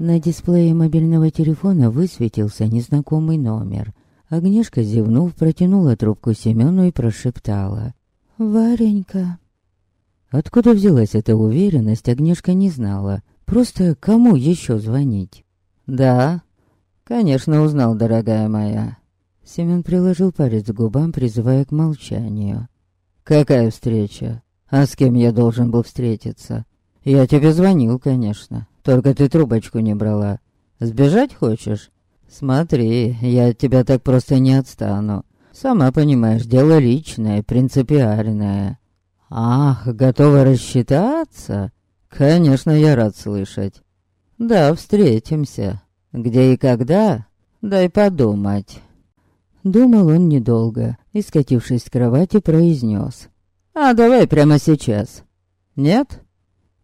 На дисплее мобильного телефона высветился незнакомый номер. Агнешка, зевнув, протянула трубку Семену и прошептала. «Варенька». Откуда взялась эта уверенность, Агнешка не знала. Просто кому еще звонить? «Да?» «Конечно, узнал, дорогая моя». Семен приложил палец к губам, призывая к молчанию. «Какая встреча? А с кем я должен был встретиться? Я тебе звонил, конечно. Только ты трубочку не брала. Сбежать хочешь? Смотри, я от тебя так просто не отстану. Сама понимаешь, дело личное, принципиальное. Ах, готова рассчитаться? Конечно, я рад слышать. Да, встретимся. Где и когда? Дай подумать. Думал он недолго и, скатившись с кровати, произнес. «А давай прямо сейчас». «Нет?»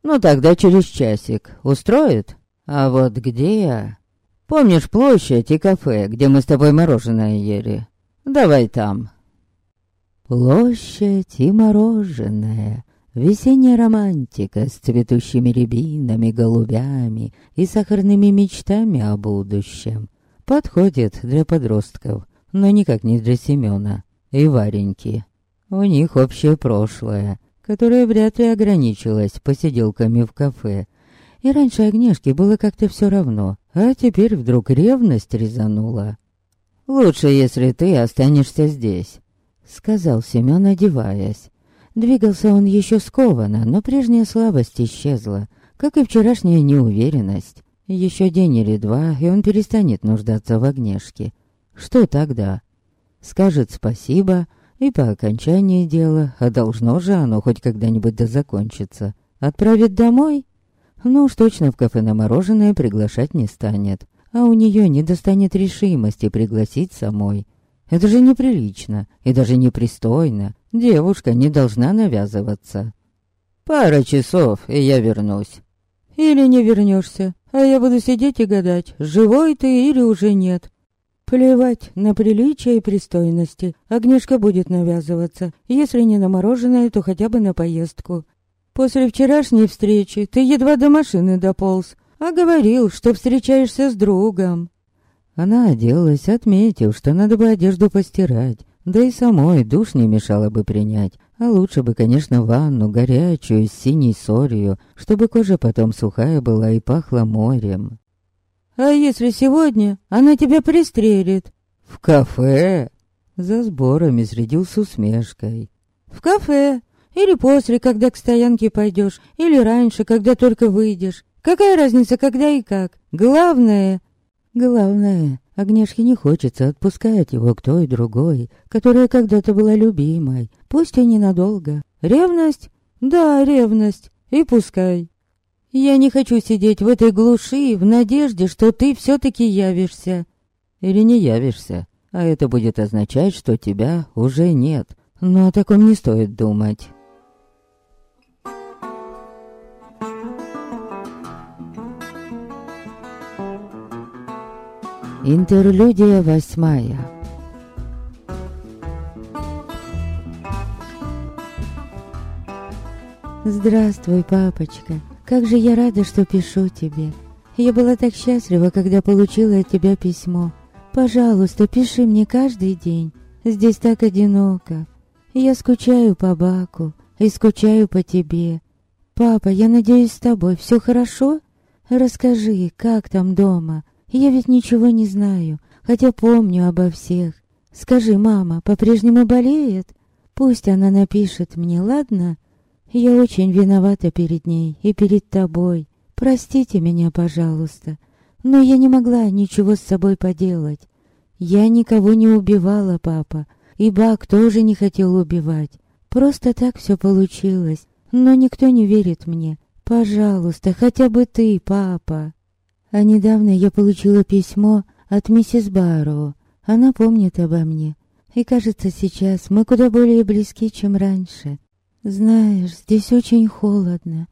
«Ну тогда через часик. Устроит?» «А вот где я?» «Помнишь площадь и кафе, где мы с тобой мороженое ели?» «Давай там». Площадь и мороженое. Весенняя романтика с цветущими рябинами, голубями и сахарными мечтами о будущем. Подходит для подростков, но никак не для Семёна и Вареньки. У них общее прошлое, которое вряд ли ограничилось посиделками в кафе. И раньше Агнешке было как-то все равно, а теперь вдруг ревность резанула. «Лучше, если ты останешься здесь», — сказал Семён, одеваясь. Двигался он еще скованно, но прежняя слабость исчезла, как и вчерашняя неуверенность. Еще день или два, и он перестанет нуждаться в огнешке. Что тогда? Скажет спасибо, и по окончании дела, а должно же оно хоть когда-нибудь да закончится. Отправит домой? Ну уж точно в кафе на мороженое приглашать не станет. А у нее не достанет решимости пригласить самой. Это же неприлично и даже непристойно. Девушка не должна навязываться. Пара часов, и я вернусь. Или не вернешься, а я буду сидеть и гадать, живой ты или уже нет. Плевать на приличие и пристойности. Огнешка будет навязываться. Если не на мороженое, то хотя бы на поездку. После вчерашней встречи ты едва до машины дополз, а говорил, что встречаешься с другом. Она оделась, отметив, что надо бы одежду постирать. Да и самой душ не мешало бы принять. А лучше бы, конечно, ванну горячую с синей солью, чтобы кожа потом сухая была и пахла морем. А если сегодня она тебя пристрелит? В кафе? За сборами следил с усмешкой. В кафе. Или после, когда к стоянке пойдешь, или раньше, когда только выйдешь. Какая разница, когда и как? Главное... Главное, Агнешке не хочется отпускать его к той другой, которая когда-то была любимой, пусть и ненадолго. Ревность? Да, ревность. И пускай. Я не хочу сидеть в этой глуши в надежде, что ты все-таки явишься. Или не явишься, а это будет означать, что тебя уже нет. Но о таком не стоит думать. Интерлюдия восьмая Здравствуй, папочка. Как же я рада, что пишу тебе. Я была так счастлива, когда получила от тебя письмо. Пожалуйста, пиши мне каждый день. Здесь так одиноко. Я скучаю по Баку и скучаю по тебе. Папа, я надеюсь, с тобой все хорошо? Расскажи, как там дома? Я ведь ничего не знаю, хотя помню обо всех. Скажи, мама по-прежнему болеет? Пусть она напишет мне, ладно? Я очень виновата перед ней и перед тобой. Простите меня, пожалуйста. Но я не могла ничего с собой поделать. Я никого не убивала, папа. И Бак тоже не хотел убивать. Просто так все получилось. Но никто не верит мне. Пожалуйста, хотя бы ты, папа. А недавно я получила письмо от миссис Барроу. Она помнит обо мне. И кажется, сейчас мы куда более близки, чем раньше. Знаешь, здесь очень холодно,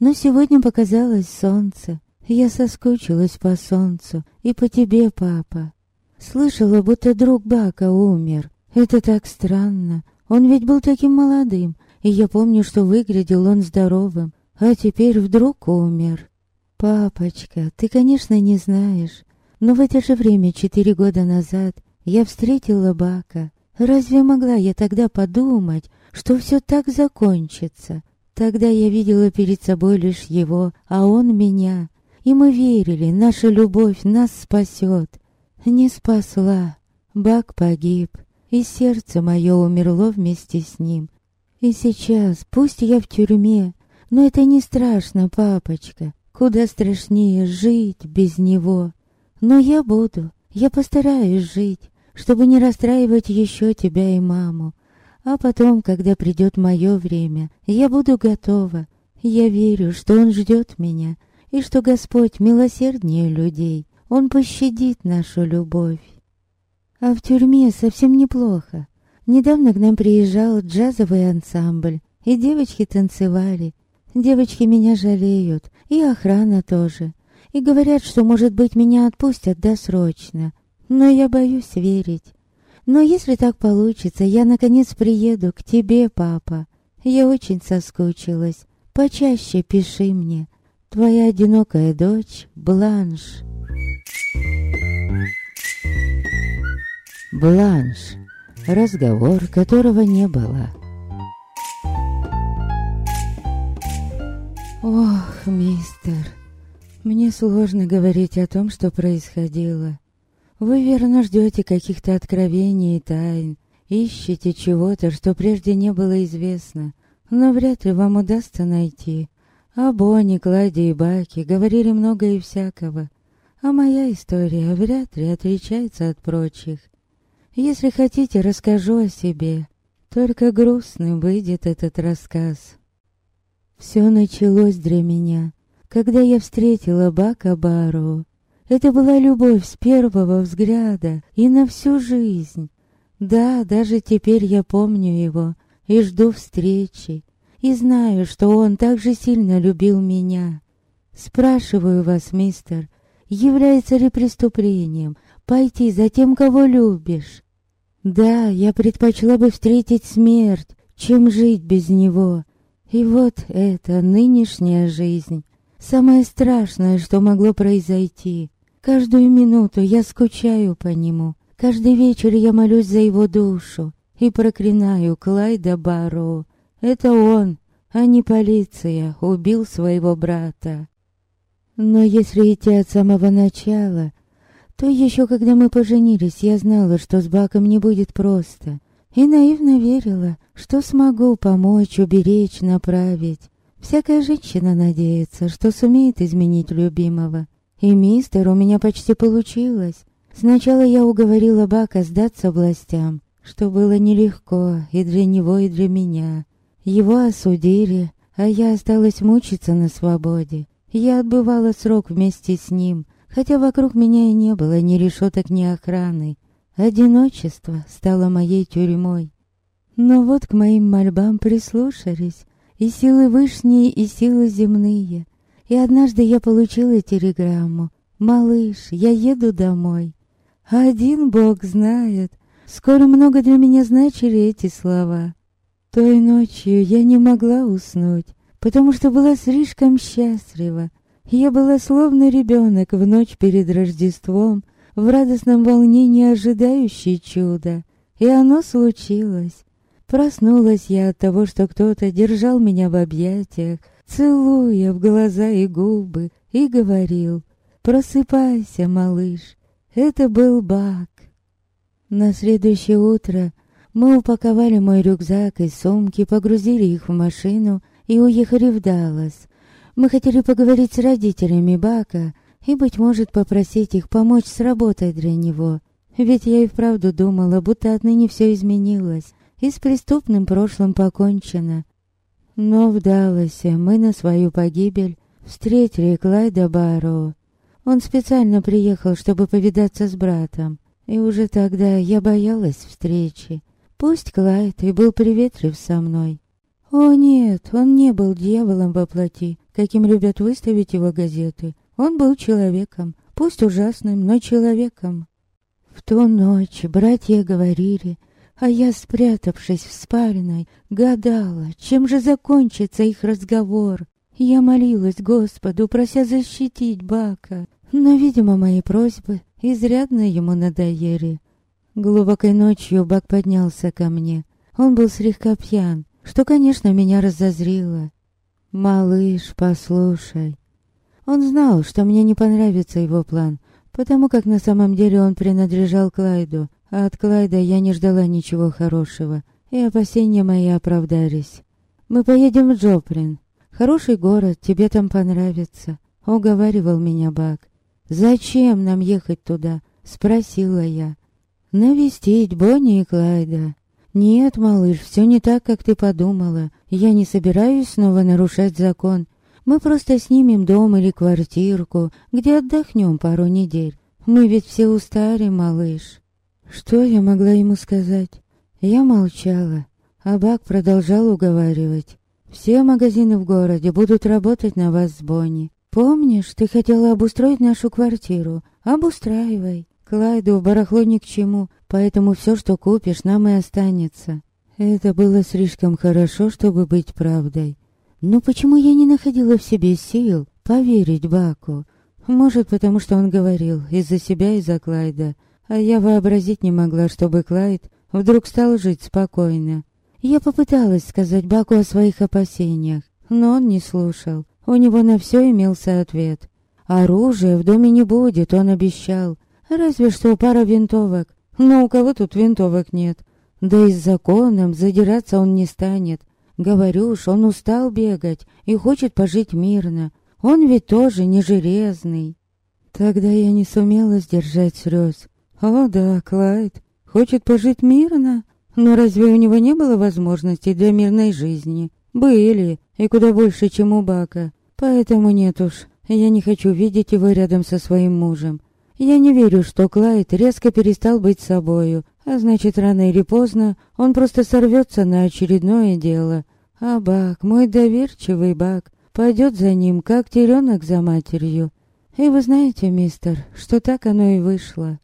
но сегодня показалось солнце. Я соскучилась по солнцу и по тебе, папа. Слышала, будто друг Бака умер. Это так странно. Он ведь был таким молодым, и я помню, что выглядел он здоровым, а теперь вдруг умер. «Папочка, ты, конечно, не знаешь, но в это же время, четыре года назад, я встретила Бака. Разве могла я тогда подумать, что все так закончится? Тогда я видела перед собой лишь его, а он меня. И мы верили, наша любовь нас спасет. Не спасла. Бак погиб, и сердце мое умерло вместе с ним. И сейчас, пусть я в тюрьме, но это не страшно, папочка. Куда страшнее жить без него. Но я буду, я постараюсь жить, чтобы не расстраивать еще тебя и маму. А потом, когда придет мое время, я буду готова. Я верю, что он ждет меня, и что Господь милосерднее людей. Он пощадит нашу любовь. А в тюрьме совсем неплохо. Недавно к нам приезжал джазовый ансамбль, и девочки танцевали. Девочки меня жалеют, и охрана тоже. И говорят, что, может быть, меня отпустят досрочно. Но я боюсь верить. Но если так получится, я наконец приеду к тебе, папа. Я очень соскучилась. Почаще пиши мне. Твоя одинокая дочь Бланш. Бланш. Разговор, которого не было. Ох, мистер, мне сложно говорить о том, что происходило. Вы верно ждете каких-то откровений и тайн, ищете чего-то, что прежде не было известно, но вряд ли вам удастся найти. А Бонни, Клади и Баки говорили много и всякого, а моя история вряд ли отличается от прочих. Если хотите, расскажу о себе. Только грустным выйдет этот рассказ. Все началось для меня, когда я встретила Бака Бару. Это была любовь с первого взгляда и на всю жизнь. Да, даже теперь я помню его и жду встречи, и знаю, что он так же сильно любил меня. Спрашиваю вас, мистер, является ли преступлением пойти за тем, кого любишь? Да, я предпочла бы встретить смерть, чем жить без него. И вот это нынешняя жизнь. Самое страшное, что могло произойти. Каждую минуту я скучаю по нему. Каждый вечер я молюсь за его душу и проклинаю Клайда Барроу. Это он, а не полиция, убил своего брата. Но если идти от самого начала, то еще когда мы поженились, я знала, что с Баком не будет просто. И наивно верила, что смогу помочь, уберечь, направить. Всякая женщина надеется, что сумеет изменить любимого. И мистер у меня почти получилось. Сначала я уговорила Бака сдаться властям, что было нелегко и для него, и для меня. Его осудили, а я осталась мучиться на свободе. Я отбывала срок вместе с ним, хотя вокруг меня и не было ни решеток, ни охраны. Одиночество стало моей тюрьмой. Но вот к моим мольбам прислушались и силы вышние, и силы земные — и однажды я получила телеграмму. «Малыш, я еду домой». Один Бог знает, скоро много для меня значили эти слова. Той ночью я не могла уснуть, потому что была слишком счастлива. Я была словно ребенок в ночь перед Рождеством, в радостном волнении ожидающий чуда. И оно случилось. Проснулась я от того, что кто-то держал меня в объятиях, целуя в глаза и губы, и говорил «Просыпайся, малыш, это был Бак». На следующее утро мы упаковали мой рюкзак и сумки, погрузили их в машину и уехали в Даллас. Мы хотели поговорить с родителями Бака и, быть может, попросить их помочь с работой для него. Ведь я и вправду думала, будто отныне все изменилось, и с преступным прошлым покончено. Но в Далласе мы на свою погибель встретили Клайда Барроу. Он специально приехал, чтобы повидаться с братом. И уже тогда я боялась встречи. Пусть Клайд и был приветлив со мной. О нет, он не был дьяволом во плоти, каким любят выставить его газеты. Он был человеком, пусть ужасным, но человеком. В ту ночь братья говорили, а я, спрятавшись в спальной, гадала, чем же закончится их разговор. Я молилась Господу, прося защитить Бака, но, видимо, мои просьбы изрядно ему надоели. Глубокой ночью Бак поднялся ко мне. Он был слегка пьян, что, конечно, меня разозрило. «Малыш, послушай». Он знал, что мне не понравится его план, потому как на самом деле он принадлежал Клайду, от Клайда я не ждала ничего хорошего, и опасения мои оправдались. «Мы поедем в Джоплин. Хороший город, тебе там понравится», — уговаривал меня Бак. «Зачем нам ехать туда?» — спросила я. «Навестить Бонни и Клайда». «Нет, малыш, все не так, как ты подумала. Я не собираюсь снова нарушать закон. Мы просто снимем дом или квартирку, где отдохнем пару недель. Мы ведь все устали, малыш». Что я могла ему сказать? Я молчала, а Бак продолжал уговаривать. «Все магазины в городе будут работать на вас с Бонни. Помнишь, ты хотела обустроить нашу квартиру? Обустраивай. Клайду барахло ни к чему, поэтому все, что купишь, нам и останется». Это было слишком хорошо, чтобы быть правдой. Но почему я не находила в себе сил поверить Баку? Может, потому что он говорил из-за себя и за Клайда, а я вообразить не могла, чтобы Клайд вдруг стал жить спокойно. Я попыталась сказать Баку о своих опасениях, но он не слушал. У него на все имелся ответ. Оружия в доме не будет, он обещал. Разве что пара винтовок. Но у кого тут винтовок нет? Да и с законом задираться он не станет. Говорю уж, он устал бегать и хочет пожить мирно. Он ведь тоже не железный. Тогда я не сумела сдержать слез. О да, Клайд, хочет пожить мирно? Но разве у него не было возможностей для мирной жизни? Были, и куда больше, чем у Бака. Поэтому нет уж, я не хочу видеть его рядом со своим мужем. Я не верю, что Клайд резко перестал быть собою, а значит, рано или поздно он просто сорвется на очередное дело. А Бак, мой доверчивый Бак, пойдет за ним, как теленок за матерью. И вы знаете, мистер, что так оно и вышло.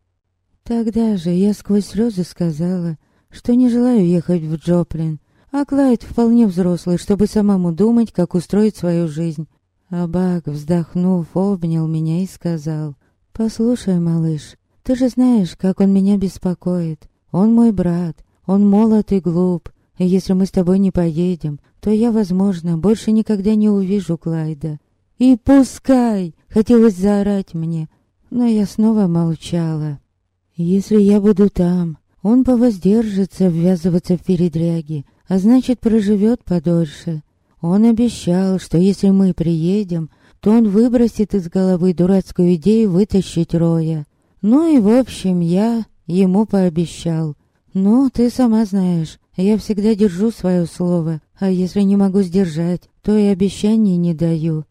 Тогда же я сквозь слезы сказала, что не желаю ехать в Джоплин, а Клайд вполне взрослый, чтобы самому думать, как устроить свою жизнь. А Бак, вздохнув, обнял меня и сказал, «Послушай, малыш, ты же знаешь, как он меня беспокоит. Он мой брат, он молод и глуп, и если мы с тобой не поедем, то я, возможно, больше никогда не увижу Клайда». «И пускай!» — хотелось заорать мне, но я снова молчала. «Если я буду там, он повоздержится ввязываться в передряги, а значит проживет подольше. Он обещал, что если мы приедем, то он выбросит из головы дурацкую идею вытащить Роя. Ну и в общем я ему пообещал. Ну, ты сама знаешь, я всегда держу свое слово, а если не могу сдержать, то и обещаний не даю.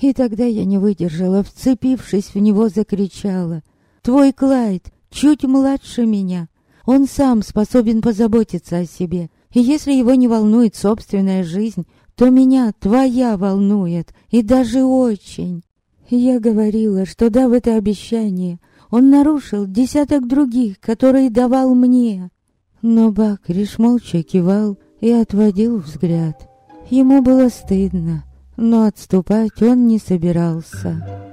И тогда я не выдержала, вцепившись в него, закричала. «Твой Клайд чуть младше меня, он сам способен позаботиться о себе. И если его не волнует собственная жизнь, то меня твоя волнует, и даже очень. Я говорила, что дав это обещание, он нарушил десяток других, которые давал мне. Но Бак лишь молча кивал и отводил взгляд. Ему было стыдно, но отступать он не собирался.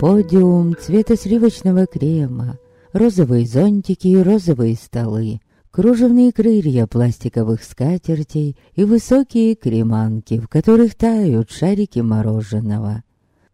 Подиум цвета сливочного крема, розовые зонтики и розовые столы, кружевные крылья пластиковых скатертей и высокие креманки, в которых тают шарики мороженого.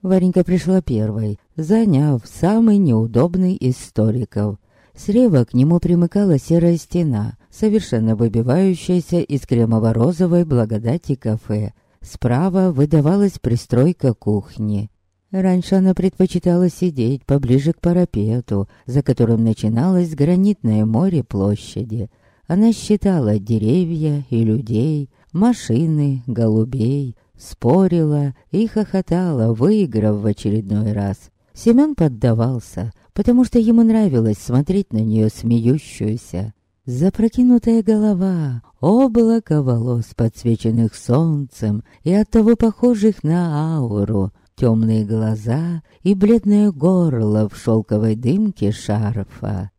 Варенька пришла первой, заняв самый неудобный из столиков. Слева к нему примыкала серая стена, совершенно выбивающаяся из кремово-розовой благодати кафе. Справа выдавалась пристройка кухни. Раньше она предпочитала сидеть поближе к парапету, за которым начиналось гранитное море площади. Она считала деревья и людей, машины, голубей, спорила и хохотала, выиграв в очередной раз. Семен поддавался, потому что ему нравилось смотреть на нее смеющуюся. Запрокинутая голова, облако волос, подсвеченных солнцем и оттого похожих на ауру, темные глаза и бледное горло в шелковой дымке шарфа.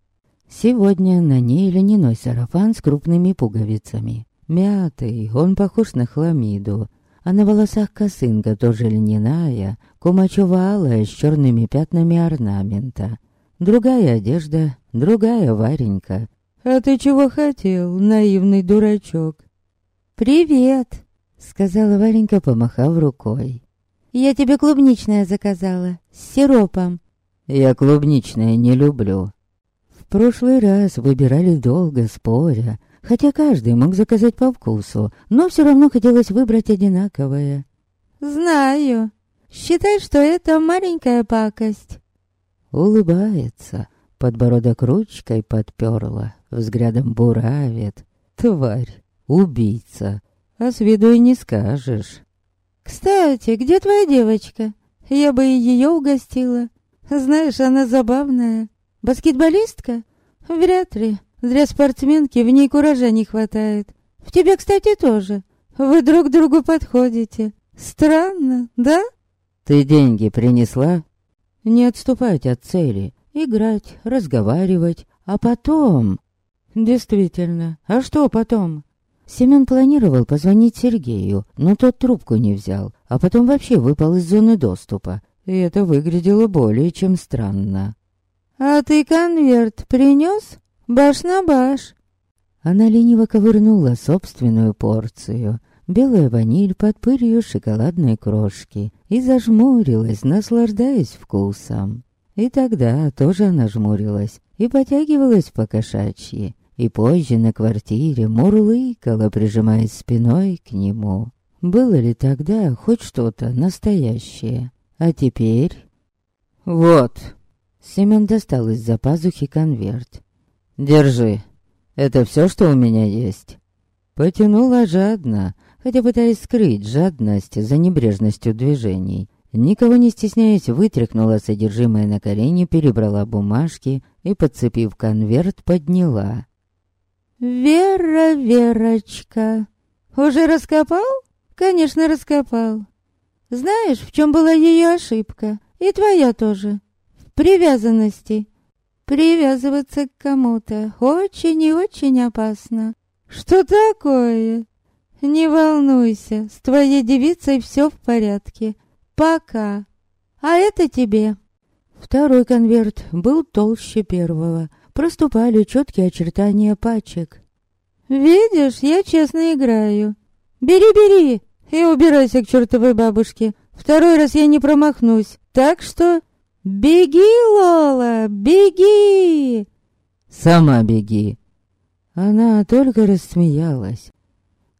Сегодня на ней льняной сарафан с крупными пуговицами. Мятый, он похож на хламиду, а на волосах косынка тоже льняная, кумачево-алая с черными пятнами орнамента. Другая одежда, другая Варенька. «А ты чего хотел, наивный дурачок?» «Привет!» — сказала Варенька, помахав рукой. «Я тебе клубничное заказала, с сиропом». «Я клубничное не люблю». В прошлый раз выбирали долго, споря, хотя каждый мог заказать по вкусу, но все равно хотелось выбрать одинаковое. «Знаю. Считай, что это маленькая пакость». Улыбается, подбородок ручкой подперла, взглядом буравит. Тварь, убийца, а с виду и не скажешь. «Кстати, где твоя девочка? Я бы и ее угостила. Знаешь, она забавная. Баскетболистка? Вряд ли. Для спортсменки в ней куража не хватает. В тебе, кстати, тоже. Вы друг другу подходите. Странно, да? Ты деньги принесла? Не отступать от цели. Играть, разговаривать. А потом... Действительно, а что потом? Семен планировал позвонить Сергею, но тот трубку не взял, а потом вообще выпал из зоны доступа. И это выглядело более чем странно. «А ты конверт принес?» Баш на баш. Она лениво ковырнула собственную порцию. Белая ваниль под пылью шоколадной крошки и зажмурилась, наслаждаясь вкусом. И тогда тоже она жмурилась и потягивалась по кошачьи, и позже на квартире мурлыкала, прижимаясь спиной к нему. Было ли тогда хоть что-то настоящее? А теперь... Вот. Семен достал из-за пазухи конверт. Держи. Это все, что у меня есть. Потянула жадно, хотя пытаясь скрыть жадность за небрежностью движений. Никого не стесняясь, вытряхнула содержимое на колени, перебрала бумажки и, подцепив конверт, подняла. «Вера, Верочка, уже раскопал?» «Конечно, раскопал. Знаешь, в чем была ее ошибка? И твоя тоже. В привязанности. Привязываться к кому-то очень и очень опасно. Что такое? Не волнуйся, с твоей девицей все в порядке. Пока. А это тебе. Второй конверт был толще первого. Проступали четкие очертания пачек. Видишь, я честно играю. Бери, бери и убирайся к чертовой бабушке. Второй раз я не промахнусь. Так что «Беги, Лола, беги!» «Сама беги!» Она только рассмеялась.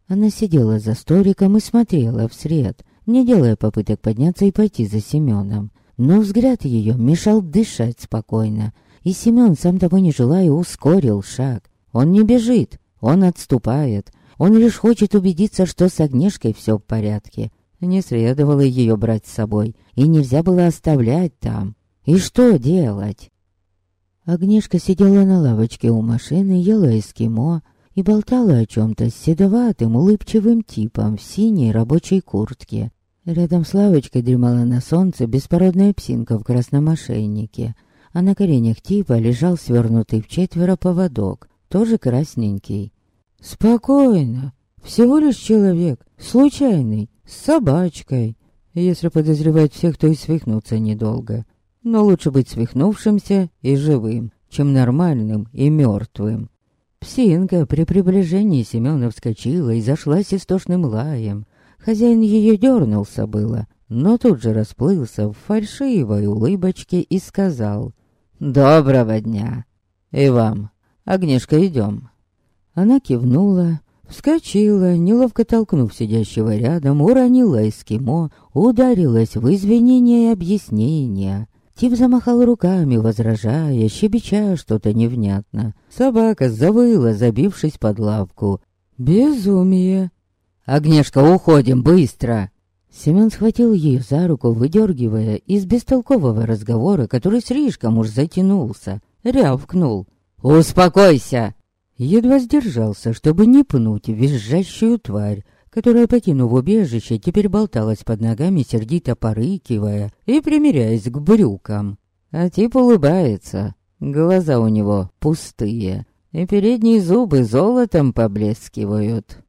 Она сидела за столиком и смотрела вслед, не делая попыток подняться и пойти за Семеном. Но взгляд ее мешал дышать спокойно, и Семен, сам того не желая, ускорил шаг. Он не бежит, он отступает. Он лишь хочет убедиться, что с Агнешкой все в порядке. Не следовало ее брать с собой, и нельзя было оставлять там. И что делать? Агнешка сидела на лавочке у машины, ела эскимо и болтала о чем-то с седоватым, улыбчивым типом в синей рабочей куртке. Рядом с лавочкой дремала на солнце беспородная псинка в красном ошейнике, а на коленях типа лежал свернутый в четверо поводок, тоже красненький. «Спокойно, всего лишь человек, случайный, с собачкой, если подозревать всех, то и свихнуться недолго» но лучше быть свихнувшимся и живым, чем нормальным и мертвым. Псинка при приближении Семена вскочила и зашлась истошным лаем. Хозяин ее дернулся было, но тут же расплылся в фальшивой улыбочке и сказал «Доброго дня! И вам, Агнешка, идем!» Она кивнула, вскочила, неловко толкнув сидящего рядом, уронила эскимо, ударилась в извинения и объяснения. Тип замахал руками, возражая, щебеча что-то невнятно. Собака завыла, забившись под лавку. «Безумие!» «Агнешка, уходим, быстро!» Семен схватил ее за руку, выдергивая из бестолкового разговора, который слишком уж затянулся. Рявкнул. «Успокойся!» Едва сдержался, чтобы не пнуть визжащую тварь, которая, покинув убежище, теперь болталась под ногами, сердито порыкивая и примиряясь к брюкам. А тип улыбается, глаза у него пустые, и передние зубы золотом поблескивают.